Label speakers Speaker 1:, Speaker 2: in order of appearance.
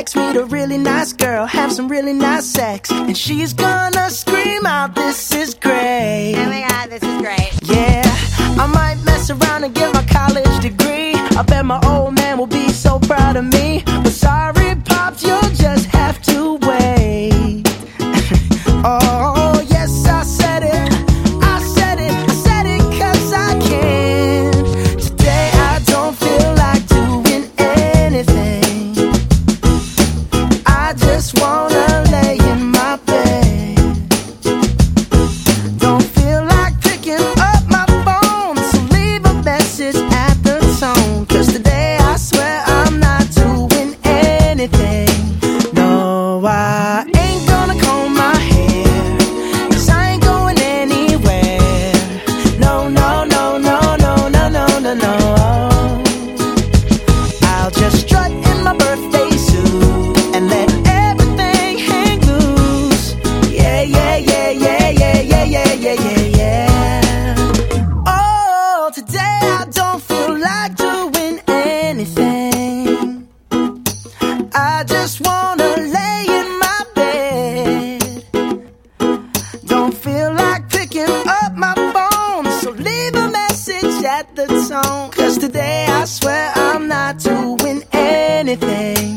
Speaker 1: text, meet a really nice girl, have some really nice sex, and she's gonna scream out, This is great. Oh my
Speaker 2: god, this is great.
Speaker 1: Yeah, I might mess around and get my college degree. I bet my Cause today I swear I'm not doing anything.